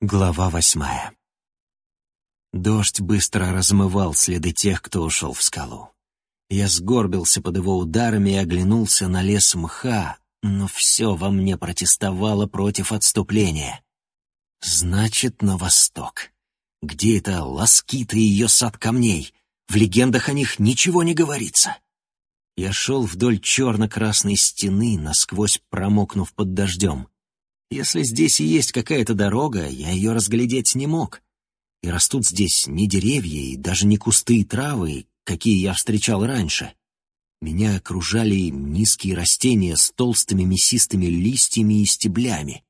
Глава восьмая. Дождь быстро размывал следы тех, кто ушел в скалу. Я сгорбился под его ударами и оглянулся на лес мха, но все во мне протестовало против отступления. Значит, на восток. Где это Ласкита и ее сад камней? В легендах о них ничего не говорится. Я шел вдоль черно-красной стены, насквозь промокнув под дождем. Если здесь и есть какая-то дорога, я ее разглядеть не мог. И растут здесь не деревья и даже не кусты и травы, какие я встречал раньше. Меня окружали низкие растения с толстыми мясистыми листьями и стеблями.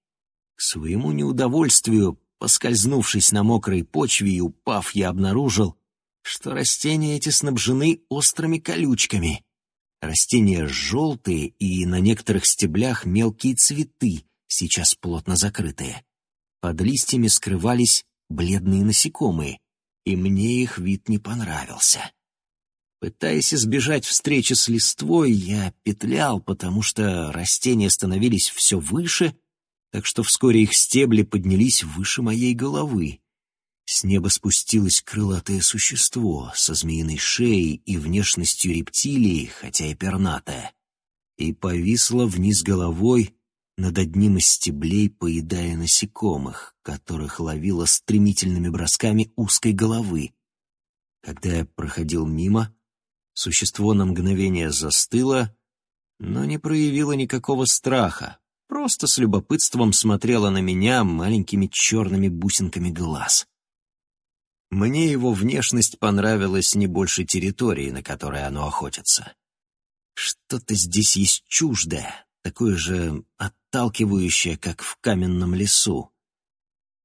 К своему неудовольствию, поскользнувшись на мокрой почве и упав, я обнаружил, что растения эти снабжены острыми колючками. Растения желтые и на некоторых стеблях мелкие цветы, сейчас плотно закрытые. Под листьями скрывались бледные насекомые, и мне их вид не понравился. Пытаясь избежать встречи с листвой, я петлял, потому что растения становились все выше, так что вскоре их стебли поднялись выше моей головы. С неба спустилось крылатое существо со змеиной шеей и внешностью рептилии, хотя и пернатое, и повисло вниз головой, над одним из стеблей, поедая насекомых, которых ловила стремительными бросками узкой головы. Когда я проходил мимо, существо на мгновение застыло, но не проявило никакого страха, просто с любопытством смотрело на меня маленькими черными бусинками глаз. Мне его внешность понравилась не больше территории, на которой оно охотится. Что-то здесь есть чуждое, такое же отталкивающее, как в каменном лесу.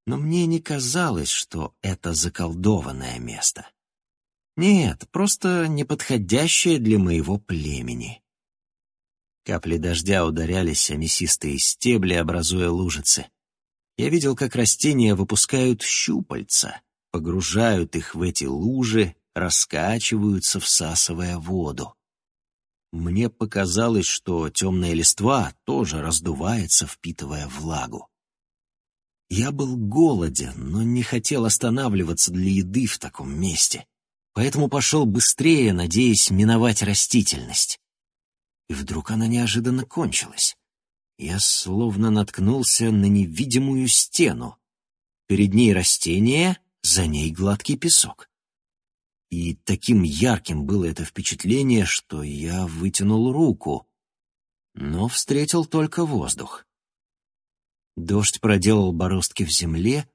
Но мне не казалось, что это заколдованное место. Нет, просто неподходящее для моего племени. Капли дождя ударялись о мясистые стебли, образуя лужицы. Я видел, как растения выпускают щупальца, погружают их в эти лужи, раскачиваются, всасывая воду. Мне показалось, что темная листва тоже раздувается, впитывая влагу. Я был голоден, но не хотел останавливаться для еды в таком месте, поэтому пошел быстрее, надеясь миновать растительность. И вдруг она неожиданно кончилась. Я словно наткнулся на невидимую стену. Перед ней растение, за ней гладкий песок. И таким ярким было это впечатление, что я вытянул руку, но встретил только воздух. Дождь проделал бороздки в земле,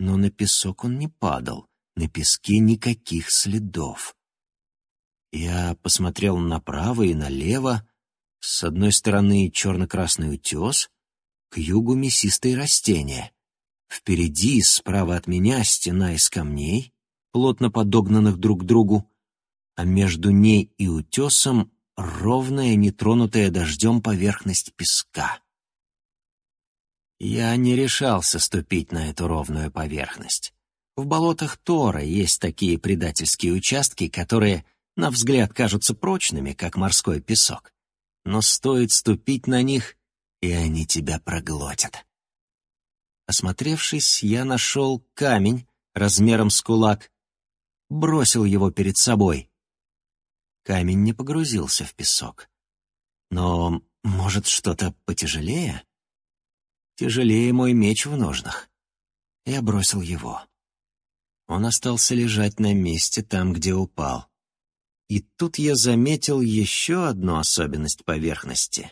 но на песок он не падал, на песке никаких следов. Я посмотрел направо и налево, с одной стороны черно-красный утес, к югу мясистые растения. Впереди, справа от меня, стена из камней, плотно подогнанных друг к другу, а между ней и утесом ровная, нетронутая дождем поверхность песка. Я не решался ступить на эту ровную поверхность. В болотах Тора есть такие предательские участки, которые, на взгляд, кажутся прочными, как морской песок. Но стоит ступить на них, и они тебя проглотят. Осмотревшись, я нашел камень размером с кулак, бросил его перед собой. Камень не погрузился в песок. Но, может, что-то потяжелее? Тяжелее мой меч в ножнах. Я бросил его. Он остался лежать на месте там, где упал. И тут я заметил еще одну особенность поверхности.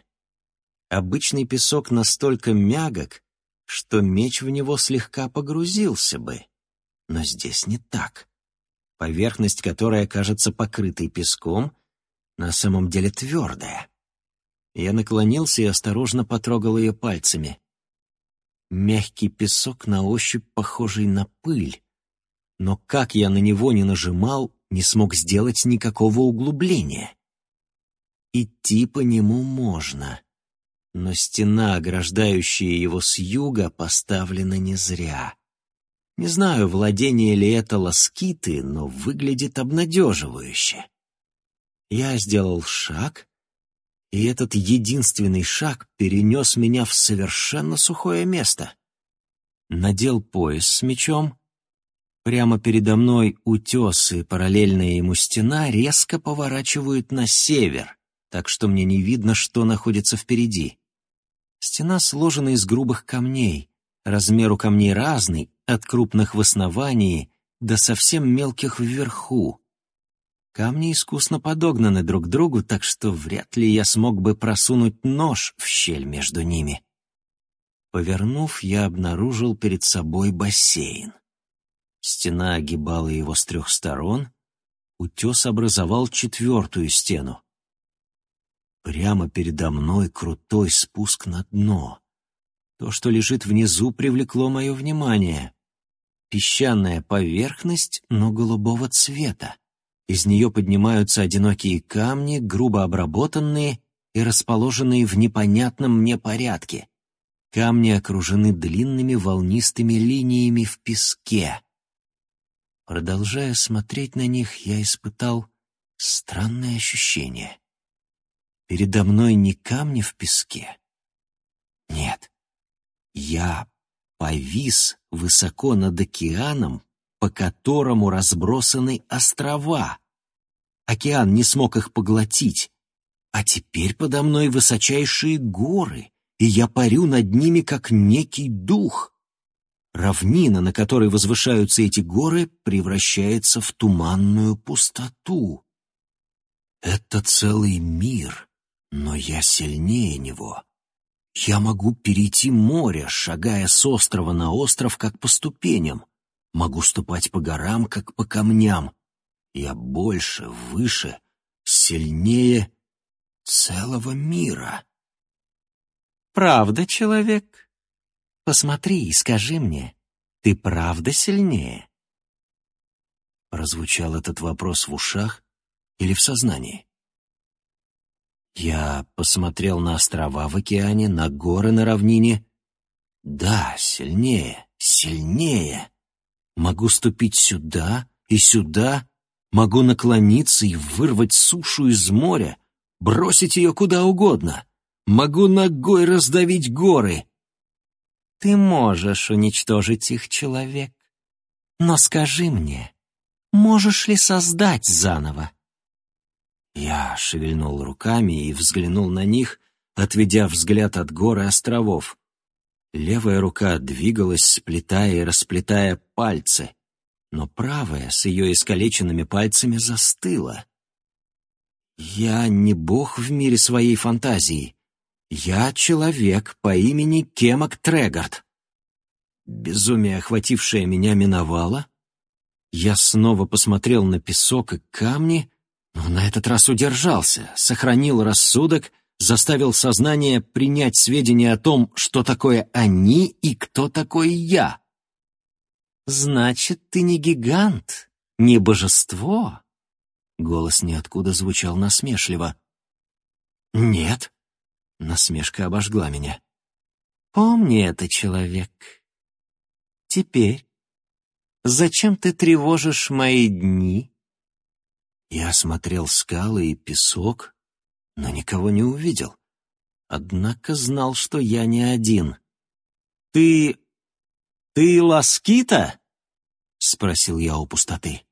Обычный песок настолько мягок, что меч в него слегка погрузился бы. Но здесь не так. Поверхность, которая кажется покрытой песком, на самом деле твердая. Я наклонился и осторожно потрогал ее пальцами. Мягкий песок на ощупь похожий на пыль, но как я на него не нажимал, не смог сделать никакого углубления. Идти по нему можно, но стена, ограждающая его с юга, поставлена не зря. Не знаю, владение ли это ласкиты, но выглядит обнадеживающе. Я сделал шаг, и этот единственный шаг перенес меня в совершенно сухое место. надел пояс с мечом. Прямо передо мной утес и параллельная ему стена резко поворачивают на север, так что мне не видно, что находится впереди. Стена сложена из грубых камней, размер у камней разный, от крупных в основании до совсем мелких вверху. Камни искусно подогнаны друг к другу, так что вряд ли я смог бы просунуть нож в щель между ними. Повернув, я обнаружил перед собой бассейн. Стена огибала его с трех сторон, утес образовал четвертую стену. Прямо передо мной крутой спуск на дно. То, что лежит внизу, привлекло мое внимание. Песчаная поверхность, но голубого цвета. Из нее поднимаются одинокие камни, грубо обработанные и расположенные в непонятном мне порядке. Камни окружены длинными волнистыми линиями в песке. Продолжая смотреть на них, я испытал странное ощущение. Передо мной не камни в песке. Нет, я повис высоко над океаном, по которому разбросаны острова. Океан не смог их поглотить, а теперь подо мной высочайшие горы, и я парю над ними, как некий дух. Равнина, на которой возвышаются эти горы, превращается в туманную пустоту. Это целый мир, но я сильнее него. Я могу перейти море, шагая с острова на остров, как по ступеням. Могу ступать по горам, как по камням. Я больше, выше, сильнее целого мира. Правда, человек? Посмотри и скажи мне, ты правда сильнее? Прозвучал этот вопрос в ушах или в сознании? Я посмотрел на острова в океане, на горы на равнине. Да, сильнее, сильнее. Могу ступить сюда и сюда, могу наклониться и вырвать сушу из моря, бросить ее куда угодно. Могу ногой раздавить горы. Ты можешь уничтожить их, человек. Но скажи мне, можешь ли создать заново? Я шевельнул руками и взглянул на них, отведя взгляд от гор и островов. Левая рука двигалась, сплетая и расплетая пальцы, но правая с ее искалеченными пальцами застыла. Я не бог в мире своей фантазии. Я человек по имени Кемак Трегард. Безумие, охватившее меня, миновало. Я снова посмотрел на песок и камни, но на этот раз удержался, сохранил рассудок, заставил сознание принять сведения о том, что такое они и кто такой я. «Значит, ты не гигант, не божество?» Голос ниоткуда звучал насмешливо. «Нет», — насмешка обожгла меня. «Помни это, человек. Теперь, зачем ты тревожишь мои дни?» Я осмотрел скалы и песок, но никого не увидел. Однако знал, что я не один. «Ты... ты Ласкита?» — спросил я у пустоты.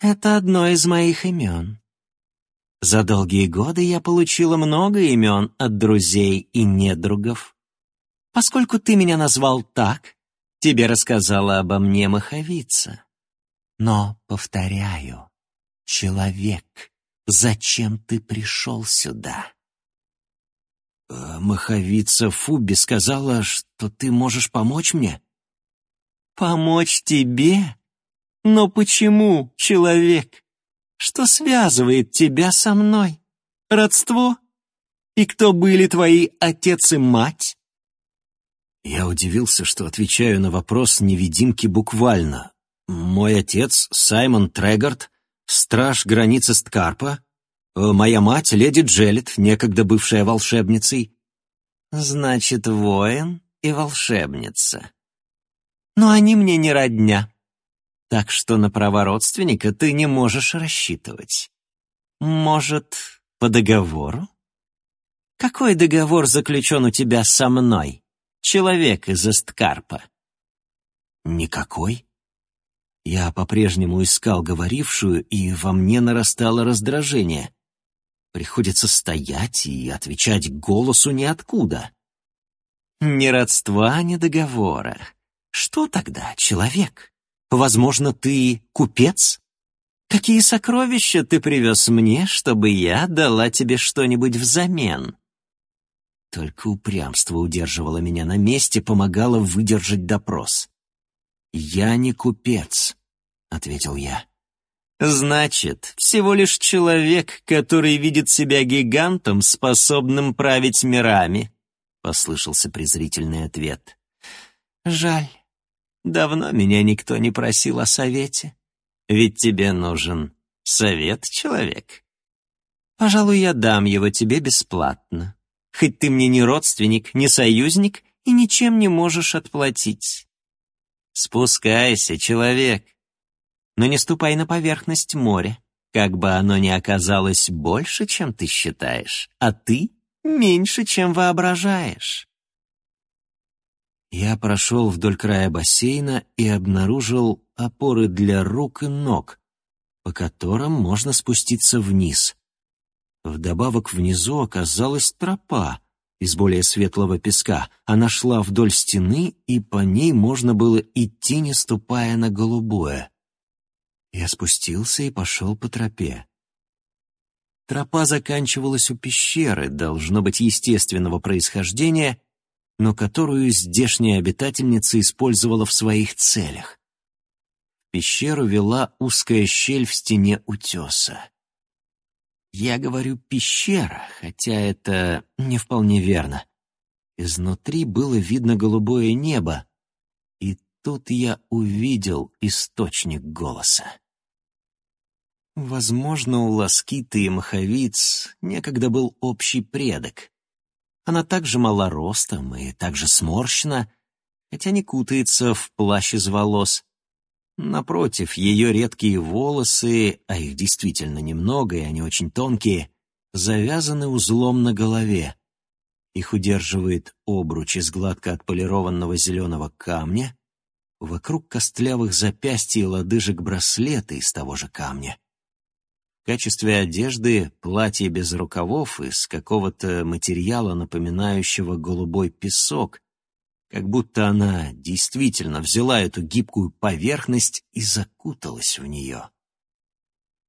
«Это одно из моих имен. За долгие годы я получила много имен от друзей и недругов. Поскольку ты меня назвал так, тебе рассказала обо мне маховица. Но, повторяю, человек, зачем ты пришел сюда?» э, «Маховица Фуби сказала, что ты можешь помочь мне?» «Помочь тебе? Но почему, человек? Что связывает тебя со мной? Родство? И кто были твои отец и мать?» Я удивился, что отвечаю на вопрос невидимки буквально. Мой отец, Саймон Трегард, страж границы Сткарпа, э, моя мать, леди Джелет, некогда бывшая волшебницей. Значит, воин и волшебница. Но они мне не родня, так что на права родственника ты не можешь рассчитывать. Может, по договору? Какой договор заключен у тебя со мной, человек из Эсткарпа?» «Никакой?» Я по-прежнему искал говорившую, и во мне нарастало раздражение. Приходится стоять и отвечать голосу ниоткуда. «Ни родства, ни договора. Что тогда, человек? Возможно, ты купец? Какие сокровища ты привез мне, чтобы я дала тебе что-нибудь взамен?» Только упрямство удерживало меня на месте, помогало выдержать допрос. «Я не купец», — ответил я. «Значит, всего лишь человек, который видит себя гигантом, способным править мирами», — послышался презрительный ответ. «Жаль, давно меня никто не просил о совете. Ведь тебе нужен совет, человек. Пожалуй, я дам его тебе бесплатно, хоть ты мне не родственник, не союзник и ничем не можешь отплатить. Спускайся, человек, но не ступай на поверхность моря, как бы оно ни оказалось больше, чем ты считаешь, а ты меньше, чем воображаешь. Я прошел вдоль края бассейна и обнаружил опоры для рук и ног, по которым можно спуститься вниз. Вдобавок внизу оказалась тропа, из более светлого песка. Она шла вдоль стены, и по ней можно было идти, не ступая на голубое. Я спустился и пошел по тропе. Тропа заканчивалась у пещеры, должно быть естественного происхождения, но которую здешняя обитательница использовала в своих целях. Пещеру вела узкая щель в стене утеса. Я говорю «пещера», хотя это не вполне верно. Изнутри было видно голубое небо, тут я увидел источник голоса. Возможно, у Ласкиты и Маховиц некогда был общий предок. Она также мала ростом и также сморщена, хотя не кутается в плащ из волос. Напротив, ее редкие волосы, а их действительно немного, и они очень тонкие, завязаны узлом на голове. Их удерживает обруч из гладко отполированного зеленого камня, вокруг костлявых запястий и лодыжек браслеты из того же камня. В качестве одежды платье без рукавов из какого-то материала, напоминающего голубой песок, как будто она действительно взяла эту гибкую поверхность и закуталась в нее.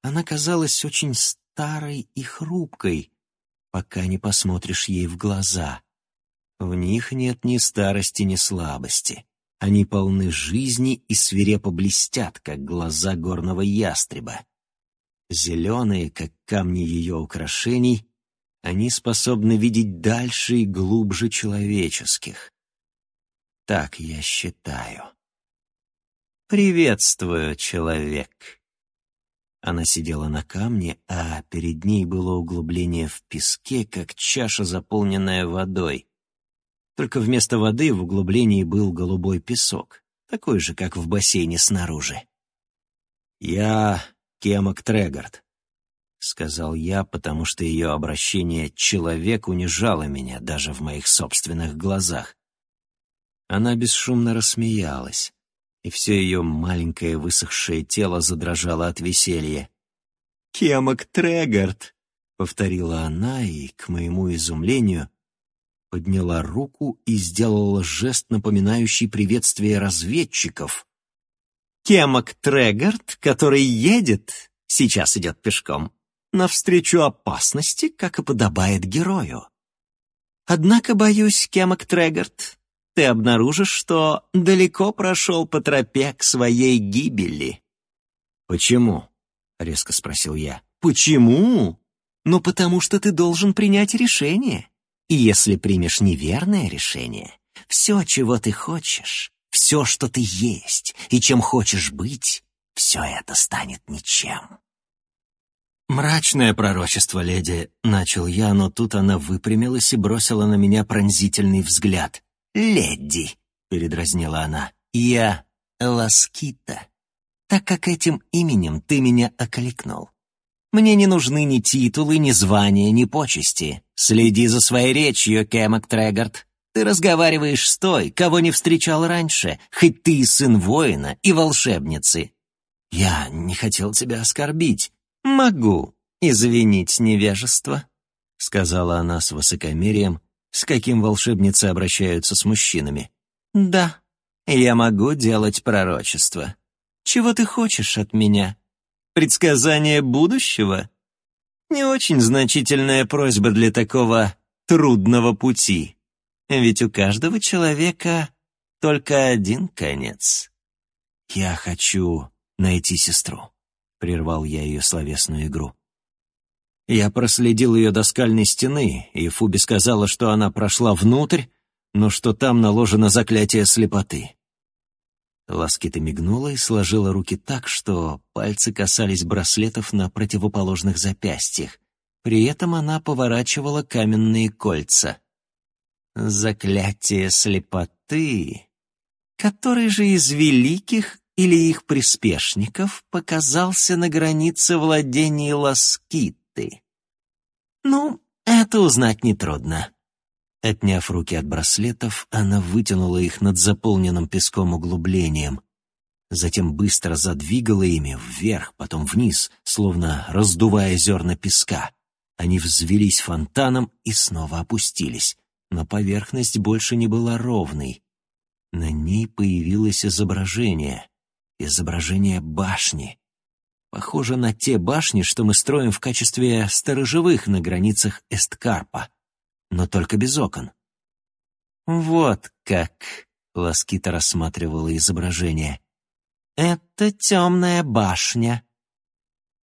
Она казалась очень старой и хрупкой, пока не посмотришь ей в глаза. В них нет ни старости, ни слабости. Они полны жизни и свирепо блестят, как глаза горного ястреба. Зеленые, как камни ее украшений, они способны видеть дальше и глубже человеческих. Так я считаю. «Приветствую, человек!» Она сидела на камне, а перед ней было углубление в песке, как чаша, заполненная водой. Только вместо воды в углублении был голубой песок, такой же, как в бассейне снаружи. «Я Кемок Трегард», — сказал я, потому что ее обращение «человек» унижало меня даже в моих собственных глазах. Она бесшумно рассмеялась, и все ее маленькое высохшее тело задрожало от веселья. «Кемок Трегард!» — повторила она, и, к моему изумлению, подняла руку и сделала жест, напоминающий приветствие разведчиков. «Кемок Трегард, который едет, сейчас идет пешком, навстречу опасности, как и подобает герою. Однако, боюсь, Кемок Трегард, ты обнаружишь, что далеко прошел по тропе к своей гибели». «Почему?» — резко спросил я. «Почему? Ну, потому что ты должен принять решение. И если примешь неверное решение, все, чего ты хочешь, все, что ты есть и чем хочешь быть, все это станет ничем». «Мрачное пророчество, леди», — начал я, но тут она выпрямилась и бросила на меня пронзительный взгляд леди», — передразнила она. «Я Ласкита, так как этим именем ты меня окликнул. Мне не нужны ни титулы, ни звания, ни почести. Следи за своей речью, Кэмок Трегард. Ты разговариваешь с той, кого не встречал раньше, хоть ты и сын воина и волшебницы. Я не хотел тебя оскорбить. Могу извинить невежество, — сказала она с высокомерием, с каким волшебницы обращаются с мужчинами. Да, я могу делать пророчество. Чего ты хочешь от меня? Предсказание будущего? Не очень значительная просьба для такого трудного пути. Ведь у каждого человека только один конец. «Я хочу найти сестру», — прервал я ее словесную игру. Я проследил ее до скальной стены, и Фуби сказала, что она прошла внутрь, но что там наложено заклятие слепоты. Ласкита мигнула и сложила руки так, что пальцы касались браслетов на противоположных запястьях. При этом она поворачивала каменные кольца. Заклятие слепоты. Который же из великих или их приспешников показался на границе владений Ласкиты? Ну, это узнать нетрудно. Отняв руки от браслетов, она вытянула их над заполненным песком углублением. Затем быстро задвигала ими вверх, потом вниз, словно раздувая зерна песка. Они взвелись фонтаном и снова опустились, но поверхность больше не была ровной. На ней появилось изображение. Изображение башни. Похоже на те башни, что мы строим в качестве сторожевых на границах Эсткарпа но только без окон. «Вот как!» — Ласкита рассматривала изображение. «Это темная башня.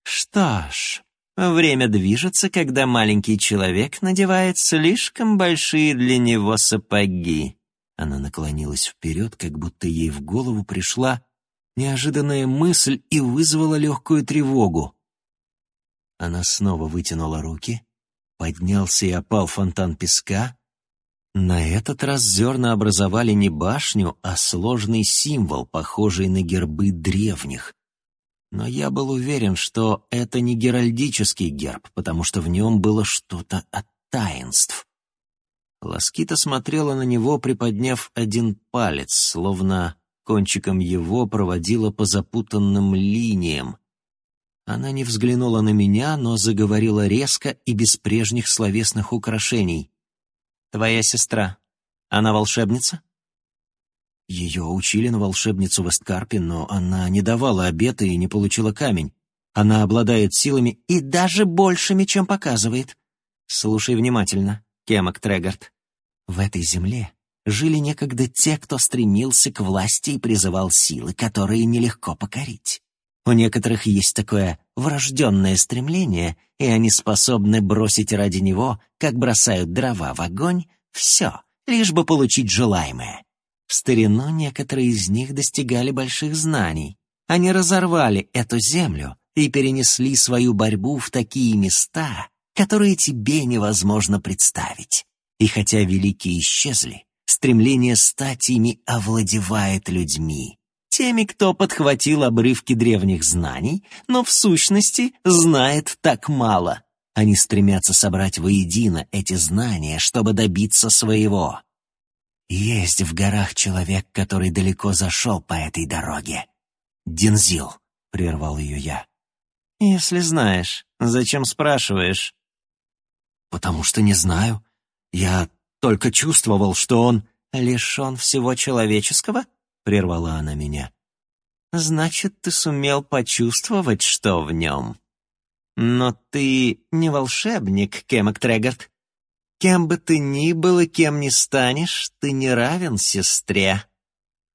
Что ж, время движется, когда маленький человек надевает слишком большие для него сапоги». Она наклонилась вперед, как будто ей в голову пришла неожиданная мысль и вызвала легкую тревогу. Она снова вытянула руки, Поднялся и опал фонтан песка. На этот раз зерна образовали не башню, а сложный символ, похожий на гербы древних. Но я был уверен, что это не геральдический герб, потому что в нем было что-то от таинств. Ласкита смотрела на него, приподняв один палец, словно кончиком его проводила по запутанным линиям. Она не взглянула на меня, но заговорила резко и без прежних словесных украшений. «Твоя сестра, она волшебница?» Ее учили на волшебницу в Эсткарпе, но она не давала обета и не получила камень. Она обладает силами и даже большими, чем показывает. Слушай внимательно, Кемок Трегард. В этой земле жили некогда те, кто стремился к власти и призывал силы, которые нелегко покорить. У некоторых есть такое врожденное стремление, и они способны бросить ради него, как бросают дрова в огонь, все, лишь бы получить желаемое. В старину некоторые из них достигали больших знаний. Они разорвали эту землю и перенесли свою борьбу в такие места, которые тебе невозможно представить. И хотя великие исчезли, стремление стать ими овладевает людьми теми, кто подхватил обрывки древних знаний, но в сущности знает так мало. Они стремятся собрать воедино эти знания, чтобы добиться своего. Есть в горах человек, который далеко зашел по этой дороге. «Дензил», — прервал ее я. «Если знаешь, зачем спрашиваешь?» «Потому что не знаю. Я только чувствовал, что он лишен всего человеческого?» Прервала она меня. «Значит, ты сумел почувствовать, что в нем. Но ты не волшебник, Кемок Трегард. Кем бы ты ни был и кем ни станешь, ты не равен сестре.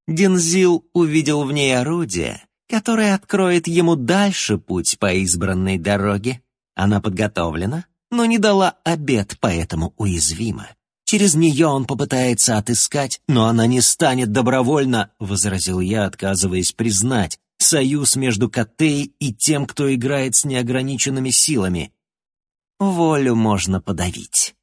Дензил увидел в ней орудие, которое откроет ему дальше путь по избранной дороге. Она подготовлена, но не дала обед, поэтому уязвима. Через нее он попытается отыскать, но она не станет добровольно, — возразил я, отказываясь признать, союз между Котей и тем, кто играет с неограниченными силами. Волю можно подавить.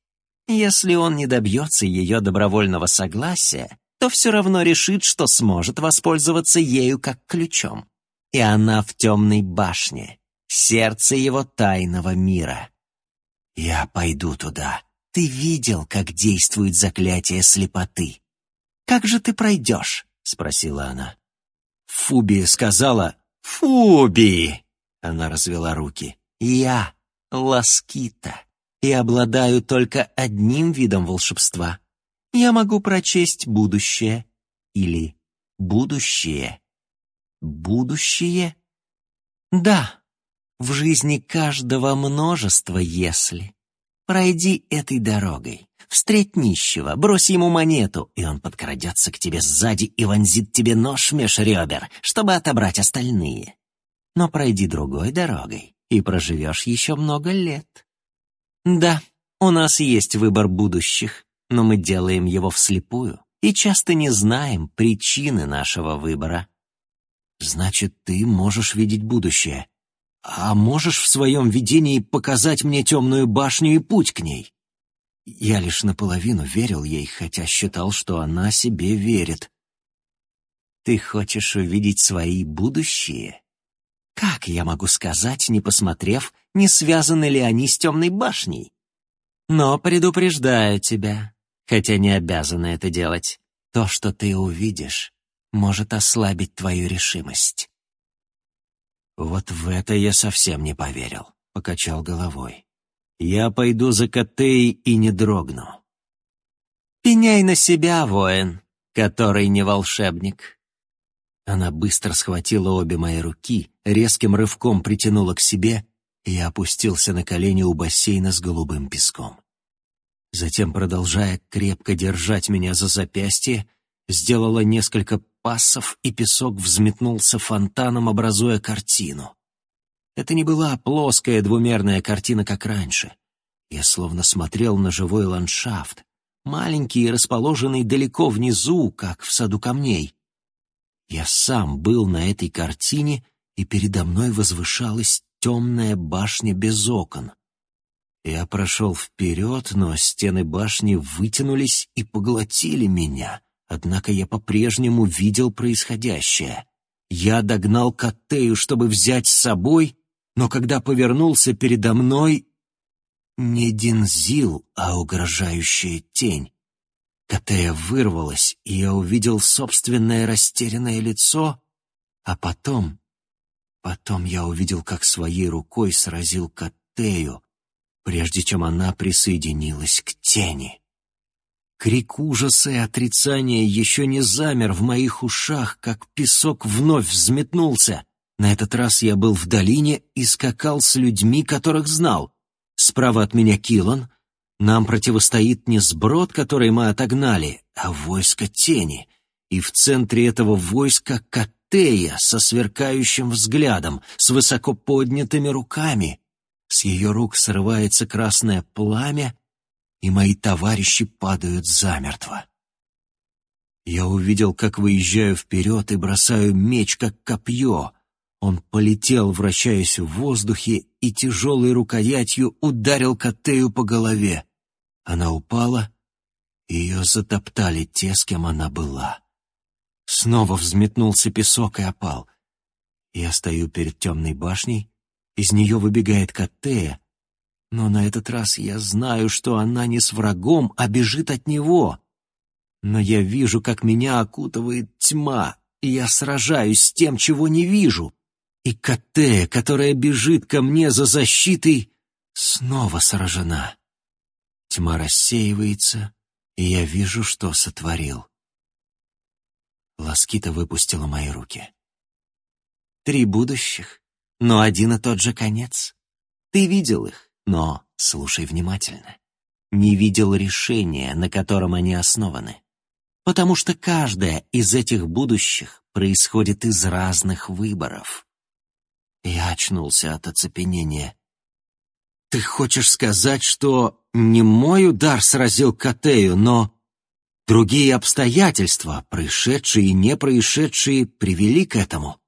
Если он не добьется ее добровольного согласия, то все равно решит, что сможет воспользоваться ею как ключом. И она в темной башне, сердце его тайного мира. «Я пойду туда», Ты видел, как действует заклятие слепоты. Как же ты пройдешь? Спросила она. Фуби сказала «Фуби!» Она развела руки. «Я Ласкита и обладаю только одним видом волшебства. Я могу прочесть будущее или будущее. Будущее? Да, в жизни каждого множество «если». Пройди этой дорогой, встреть нищего, брось ему монету, и он подкрадется к тебе сзади и вонзит тебе нож меж ребер, чтобы отобрать остальные. Но пройди другой дорогой, и проживешь еще много лет. Да, у нас есть выбор будущих, но мы делаем его вслепую и часто не знаем причины нашего выбора. Значит, ты можешь видеть будущее. А можешь в своем видении показать мне темную башню и путь к ней? Я лишь наполовину верил ей, хотя считал, что она себе верит. Ты хочешь увидеть свои будущие? Как я могу сказать, не посмотрев, не связаны ли они с темной башней? Но предупреждаю тебя, хотя не обязана это делать. То, что ты увидишь, может ослабить твою решимость. Вот в это я совсем не поверил, покачал головой. Я пойду за Котей и не дрогну. Пеняй на себя, воин, который не волшебник. Она быстро схватила обе мои руки, резким рывком притянула к себе, и опустился на колени у бассейна с голубым песком. Затем, продолжая крепко держать меня за запястье, сделала несколько пассов, и песок взметнулся фонтаном, образуя картину. Это не была плоская двумерная картина, как раньше. Я словно смотрел на живой ландшафт, маленький и расположенный далеко внизу, как в саду камней. Я сам был на этой картине, и передо мной возвышалась темная башня без окон. Я прошел вперед, но стены башни вытянулись и поглотили меня. Однако я по-прежнему видел происходящее. Я догнал Коттею, чтобы взять с собой, но когда повернулся передо мной, не Динзил, а угрожающая тень. Коттея вырвалась, и я увидел собственное растерянное лицо, а потом... Потом я увидел, как своей рукой сразил Коттею, прежде чем она присоединилась к тени. Крик ужаса и отрицания еще не замер в моих ушах, как песок вновь взметнулся. На этот раз я был в долине и скакал с людьми, которых знал. Справа от меня Килон. Нам противостоит не сброд, который мы отогнали, а войско тени. И в центре этого войска Катея со сверкающим взглядом, с высоко поднятыми руками. С ее рук срывается красное пламя, и мои товарищи падают замертво. Я увидел, как выезжаю вперед и бросаю меч, как копье. Он полетел, вращаясь в воздухе, и тяжелой рукоятью ударил Котею по голове. Она упала, и ее затоптали те, с кем она была. Снова взметнулся песок и опал. Я стою перед темной башней, из нее выбегает Коттея, но на этот раз я знаю, что она не с врагом, а бежит от него. Но я вижу, как меня окутывает тьма, и я сражаюсь с тем, чего не вижу. И Коттея, которая бежит ко мне за защитой, снова сражена. Тьма рассеивается, и я вижу, что сотворил. Ласкита выпустила мои руки. Три будущих но один и тот же конец. Ты видел их, но, слушай внимательно, не видел решения, на котором они основаны. Потому что каждое из этих будущих происходит из разных выборов. Я очнулся от оцепенения. Ты хочешь сказать, что не мой удар сразил Катею, но другие обстоятельства, происшедшие и не происшедшие, привели к этому?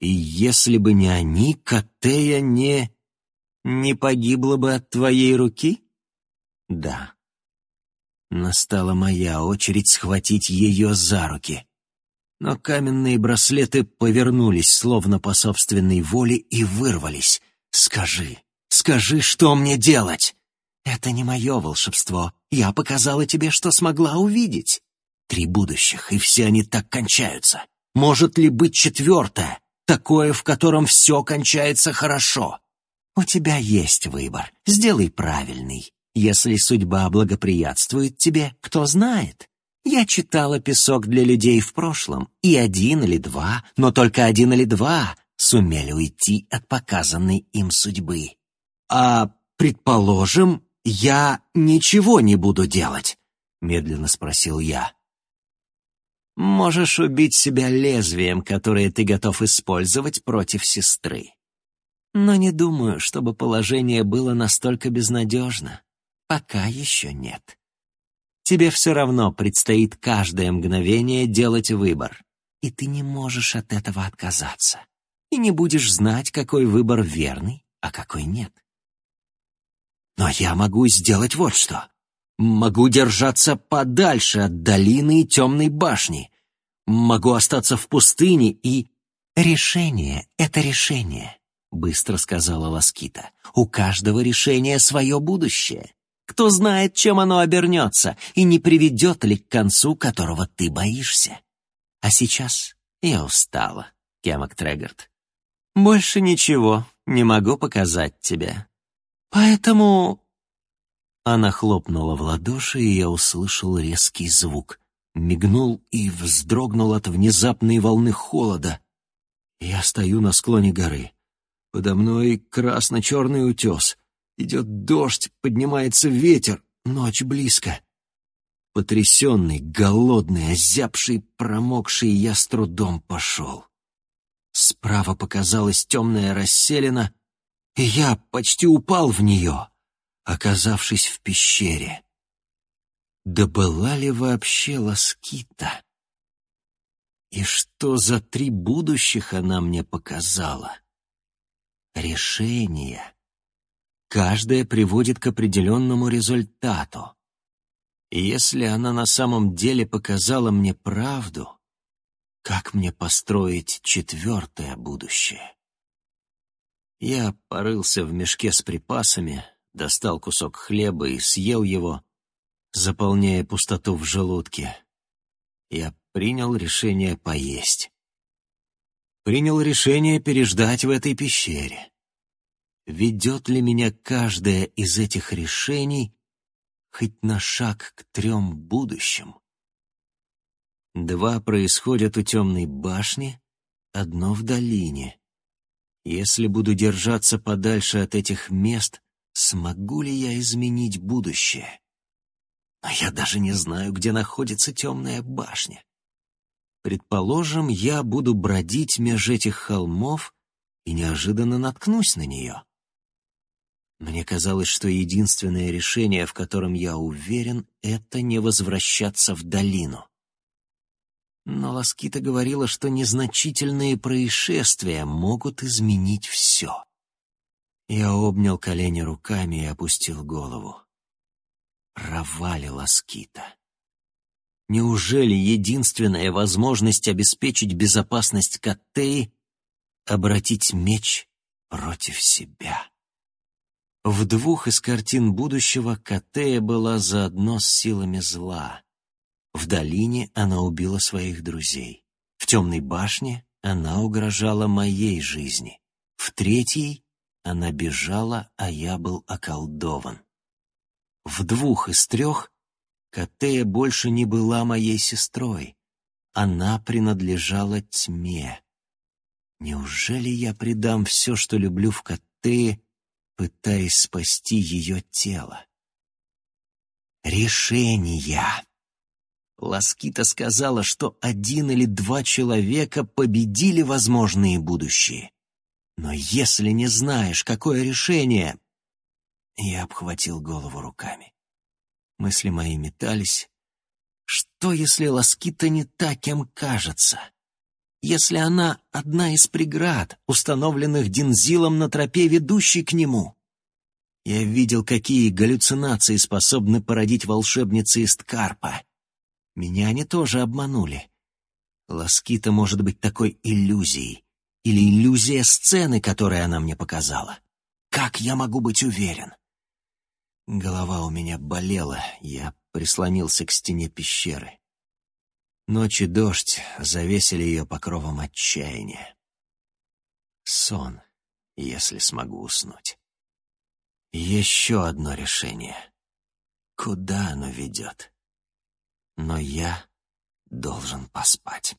И если бы не они, Катея не... не погибла бы от твоей руки? Да. Настала моя очередь схватить ее за руки. Но каменные браслеты повернулись, словно по собственной воле, и вырвались. «Скажи, скажи, что мне делать?» «Это не мое волшебство. Я показала тебе, что смогла увидеть. Три будущих, и все они так кончаются. Может ли быть четвертое, такое, в котором все кончается хорошо? У тебя есть выбор. Сделай правильный. Если судьба благоприятствует тебе, кто знает. Я читала «Песок для людей» в прошлом, и один или два, но только один или два сумели уйти от показанной им судьбы. А, предположим, я ничего не буду делать, медленно спросил я. Можешь убить себя лезвием, которое ты готов использовать против сестры. Но не думаю, чтобы положение было настолько безнадежно. Пока еще нет. Тебе все равно предстоит каждое мгновение делать выбор, и ты не можешь от этого отказаться. И не будешь знать, какой выбор верный, а какой нет. Но я могу сделать вот что. Могу держаться подальше от долины и темной башни. Могу остаться в пустыне и... «Решение — это решение», — быстро сказала Ласкита. «У каждого решения свое будущее. Кто знает, чем оно обернется, и не приведет ли к концу, которого ты боишься. А сейчас я устала, Кемок Трегорд. Больше ничего не могу показать тебе. Поэтому она хлопнула в ладоши, и я услышал резкий звук. Мигнул и вздрогнул от внезапной волны холода. Я стою на склоне горы. Подо мной красно-черный утес. Идет дождь, поднимается ветер, ночь близко. Потрясенный, голодный, озябший, промокший, я с трудом пошел. Справа показалась темная расселена, и я почти упал в нее оказавшись в пещере. Да была ли вообще Ласкита? И что за три будущих она мне показала? Решение. Каждое приводит к определенному результату. И если она на самом деле показала мне правду, как мне построить четвертое будущее? Я порылся в мешке с припасами, достал кусок хлеба и съел его, заполняя пустоту в желудке. Я принял решение поесть. Принял решение переждать в этой пещере. Ведет ли меня каждое из этих решений хоть на шаг к трем будущим? Два происходят у темной башни, одно в долине. Если буду держаться подальше от этих мест, Смогу ли я изменить будущее? Но я даже не знаю, где находится темная башня. Предположим, я буду бродить меж этих холмов и неожиданно наткнусь на нее. Мне казалось, что единственное решение, в котором я уверен, это не возвращаться в долину. Но Ласкита говорила, что незначительные происшествия могут изменить все. Я обнял колени руками и опустил голову. Провалила скита. Неужели единственная возможность обеспечить безопасность Каттеи — обратить меч против себя? В двух из картин будущего Каттея была заодно с силами зла. В долине она убила своих друзей. В темной башне она угрожала моей жизни. В третьей она бежала, а я был околдован. В двух из трех Катея больше не была моей сестрой. Она принадлежала тьме. Неужели я предам все, что люблю в Катее, пытаясь спасти ее тело? Решения. Ласкита сказала, что один или два человека победили возможные будущие. Но если не знаешь, какое решение... Я обхватил голову руками. Мысли мои метались. Что, если Ласкита не та, кем кажется? Если она одна из преград, установленных Динзилом на тропе, ведущей к нему? Я видел, какие галлюцинации способны породить волшебницы из Ткарпа. Меня они тоже обманули. Ласкита может быть такой иллюзией, или иллюзия сцены, которую она мне показала? Как я могу быть уверен? Голова у меня болела, я прислонился к стене пещеры. Ночь и дождь завесили ее покровом отчаяния. Сон, если смогу уснуть. Еще одно решение. Куда оно ведет? Но я должен поспать.